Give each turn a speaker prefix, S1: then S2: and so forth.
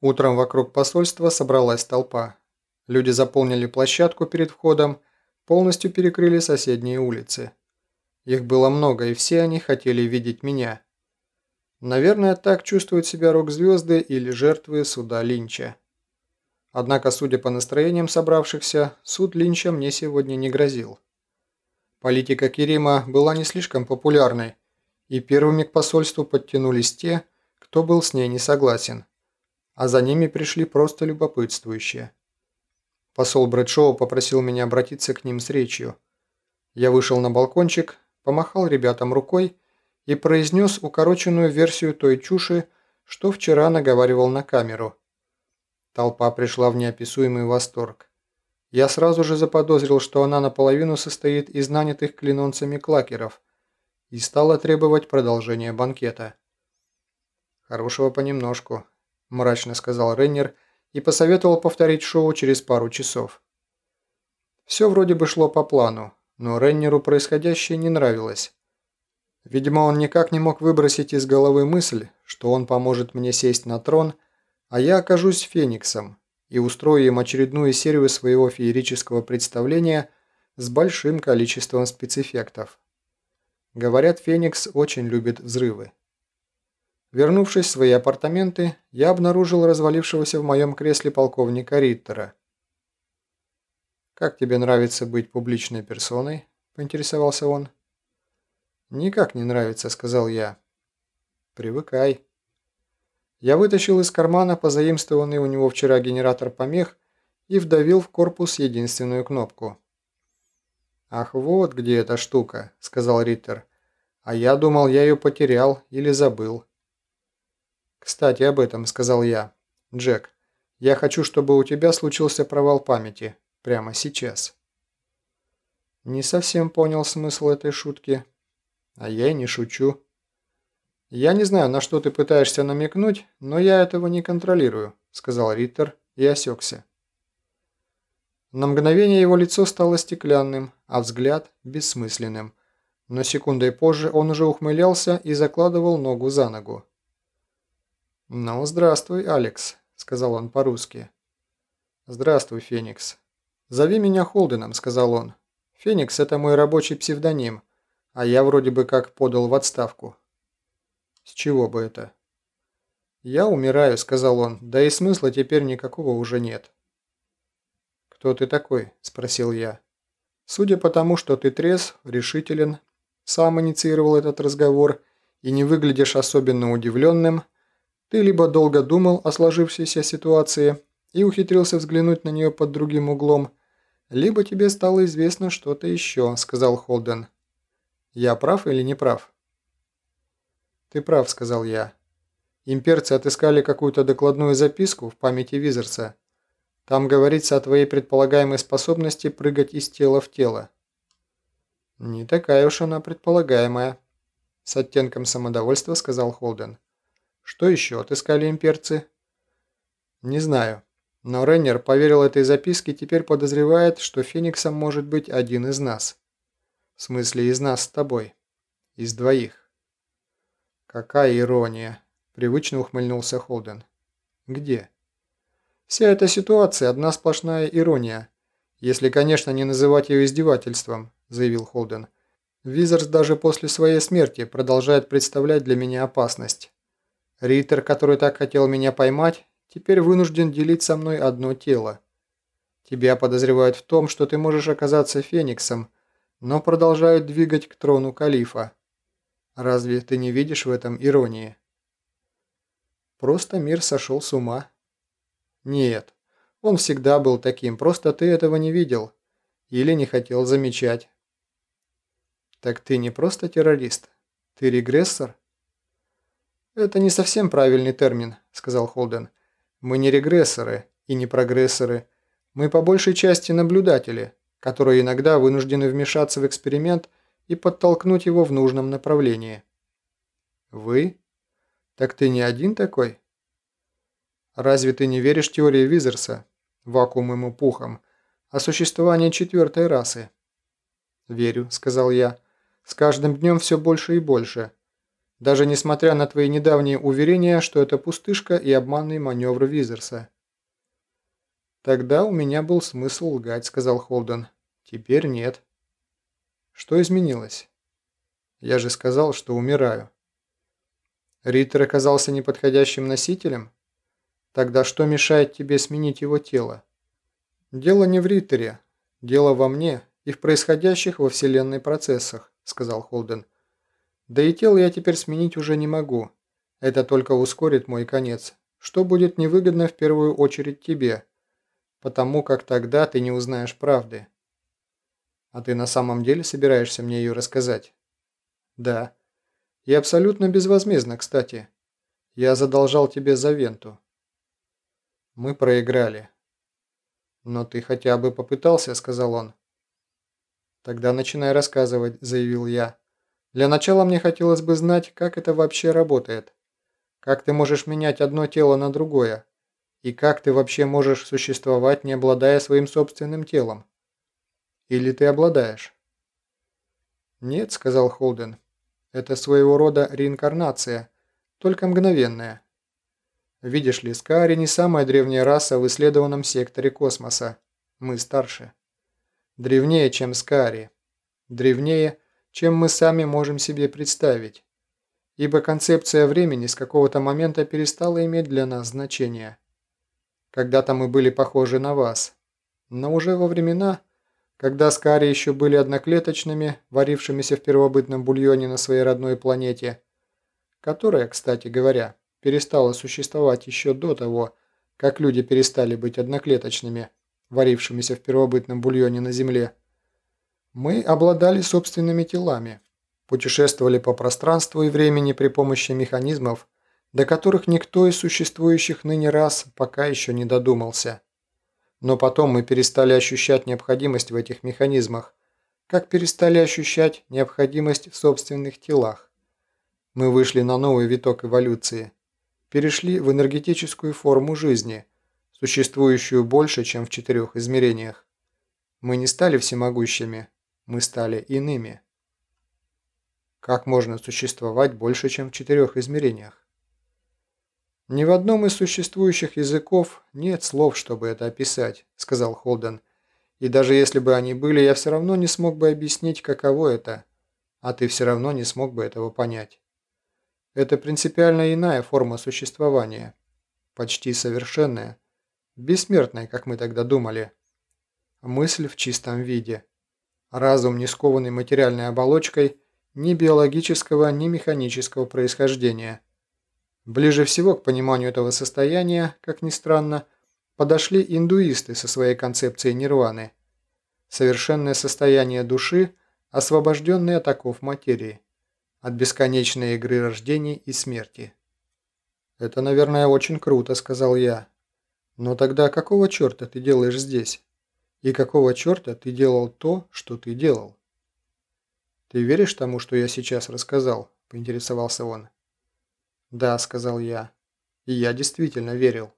S1: Утром вокруг посольства собралась толпа. Люди заполнили площадку перед входом, полностью перекрыли соседние улицы. Их было много, и все они хотели видеть меня. Наверное, так чувствуют себя рок-звезды или жертвы суда Линча. Однако, судя по настроениям собравшихся, суд Линча мне сегодня не грозил. Политика Керима была не слишком популярной, и первыми к посольству подтянулись те, кто был с ней не согласен а за ними пришли просто любопытствующие. Посол Брэдшоу попросил меня обратиться к ним с речью. Я вышел на балкончик, помахал ребятам рукой и произнес укороченную версию той чуши, что вчера наговаривал на камеру. Толпа пришла в неописуемый восторг. Я сразу же заподозрил, что она наполовину состоит из нанятых клинонцами клакеров и стала требовать продолжения банкета. Хорошего понемножку, – мрачно сказал Рейнер и посоветовал повторить шоу через пару часов. Все вроде бы шло по плану, но Рейнеру происходящее не нравилось. Видимо, он никак не мог выбросить из головы мысль, что он поможет мне сесть на трон, а я окажусь Фениксом и устрою им очередную серию своего феерического представления с большим количеством спецэффектов. Говорят, Феникс очень любит взрывы. Вернувшись в свои апартаменты, я обнаружил развалившегося в моем кресле полковника Риттера. «Как тебе нравится быть публичной персоной?» – поинтересовался он. «Никак не нравится», – сказал я. «Привыкай». Я вытащил из кармана позаимствованный у него вчера генератор помех и вдавил в корпус единственную кнопку. «Ах, вот где эта штука», – сказал Риттер. «А я думал, я ее потерял или забыл». «Кстати, об этом», – сказал я. «Джек, я хочу, чтобы у тебя случился провал памяти. Прямо сейчас». Не совсем понял смысл этой шутки. А я и не шучу. «Я не знаю, на что ты пытаешься намекнуть, но я этого не контролирую», – сказал Риттер и осекся. На мгновение его лицо стало стеклянным, а взгляд – бессмысленным. Но секундой позже он уже ухмылялся и закладывал ногу за ногу. «Ну, здравствуй, Алекс», — сказал он по-русски. «Здравствуй, Феникс». «Зови меня Холденом», — сказал он. «Феникс — это мой рабочий псевдоним, а я вроде бы как подал в отставку». «С чего бы это?» «Я умираю», — сказал он, — «да и смысла теперь никакого уже нет». «Кто ты такой?» – спросил я. «Судя по тому, что ты трезв, решителен, сам инициировал этот разговор и не выглядишь особенно удивленным, ты либо долго думал о сложившейся ситуации и ухитрился взглянуть на нее под другим углом, либо тебе стало известно что-то еще», – сказал Холден. «Я прав или не прав?» «Ты прав», – сказал я. «Имперцы отыскали какую-то докладную записку в памяти Визерса. Там говорится о твоей предполагаемой способности прыгать из тела в тело». «Не такая уж она предполагаемая», – с оттенком самодовольства сказал Холден. Что еще отыскали имперцы? Не знаю. Но Реннер поверил этой записке и теперь подозревает, что Фениксом может быть один из нас. В смысле, из нас с тобой. Из двоих. Какая ирония. Привычно ухмыльнулся Холден. Где? Вся эта ситуация – одна сплошная ирония. Если, конечно, не называть ее издевательством, заявил Холден. Визерс даже после своей смерти продолжает представлять для меня опасность. Риттер, который так хотел меня поймать, теперь вынужден делить со мной одно тело. Тебя подозревают в том, что ты можешь оказаться Фениксом, но продолжают двигать к трону Калифа. Разве ты не видишь в этом иронии? Просто мир сошел с ума. Нет, он всегда был таким, просто ты этого не видел. Или не хотел замечать. Так ты не просто террорист, ты регрессор? «Это не совсем правильный термин», – сказал Холден. «Мы не регрессоры и не прогрессоры. Мы по большей части наблюдатели, которые иногда вынуждены вмешаться в эксперимент и подтолкнуть его в нужном направлении». «Вы? Так ты не один такой?» «Разве ты не веришь теории Визерса, вакуумным и пухом, о существовании четвертой расы?» «Верю», – сказал я. «С каждым днем все больше и больше. Даже несмотря на твои недавние уверения, что это пустышка и обманный маневр Визерса. «Тогда у меня был смысл лгать», — сказал Холден. «Теперь нет». «Что изменилось?» «Я же сказал, что умираю». Риттер оказался неподходящим носителем? Тогда что мешает тебе сменить его тело? Дело не в Риттере. Дело во мне и в происходящих во Вселенной процессах, сказал Холден. Да и тело я теперь сменить уже не могу. Это только ускорит мой конец, что будет невыгодно в первую очередь тебе, потому как тогда ты не узнаешь правды. А ты на самом деле собираешься мне ее рассказать? Да. И абсолютно безвозмездно, кстати. Я задолжал тебе за Венту. Мы проиграли. Но ты хотя бы попытался, сказал он. Тогда начинай рассказывать, заявил я. Для начала мне хотелось бы знать, как это вообще работает. Как ты можешь менять одно тело на другое? И как ты вообще можешь существовать, не обладая своим собственным телом? Или ты обладаешь? Нет, сказал Холден. Это своего рода реинкарнация, только мгновенная. Видишь ли, Скаари не самая древняя раса в исследованном секторе космоса. Мы старше. Древнее, чем Скаари. Древнее, чем мы сами можем себе представить. Ибо концепция времени с какого-то момента перестала иметь для нас значение. Когда-то мы были похожи на вас. Но уже во времена, когда скари еще были одноклеточными, варившимися в первобытном бульоне на своей родной планете, которая, кстати говоря, перестала существовать еще до того, как люди перестали быть одноклеточными, варившимися в первобытном бульоне на Земле, мы обладали собственными телами, путешествовали по пространству и времени при помощи механизмов, до которых никто из существующих ныне рас пока еще не додумался – но потом мы перестали ощущать необходимость в этих механизмах, как перестали ощущать необходимость в собственных телах. Мы вышли на новый виток эволюции, перешли в энергетическую форму жизни, существующую больше, чем в четырех измерениях. Мы не стали всемогущими, мы стали иными. Как можно существовать больше, чем в четырех измерениях? «Ни в одном из существующих языков нет слов, чтобы это описать», – сказал Холден. «И даже если бы они были, я все равно не смог бы объяснить, каково это, а ты все равно не смог бы этого понять. Это принципиально иная форма существования, почти совершенная, бессмертная, как мы тогда думали. Мысль в чистом виде. Разум, не скованный материальной оболочкой, ни биологического, ни механического происхождения – Ближе всего к пониманию этого состояния, как ни странно, подошли индуисты со своей концепцией нирваны. Совершенное состояние души, освобожденное от оков материи, от бесконечной игры рождений и смерти. «Это, наверное, очень круто», — сказал я. «Но тогда какого черта ты делаешь здесь? И какого черта ты делал то, что ты делал?» «Ты веришь тому, что я сейчас рассказал?» – поинтересовался он. «Да», – сказал я. «И я действительно верил».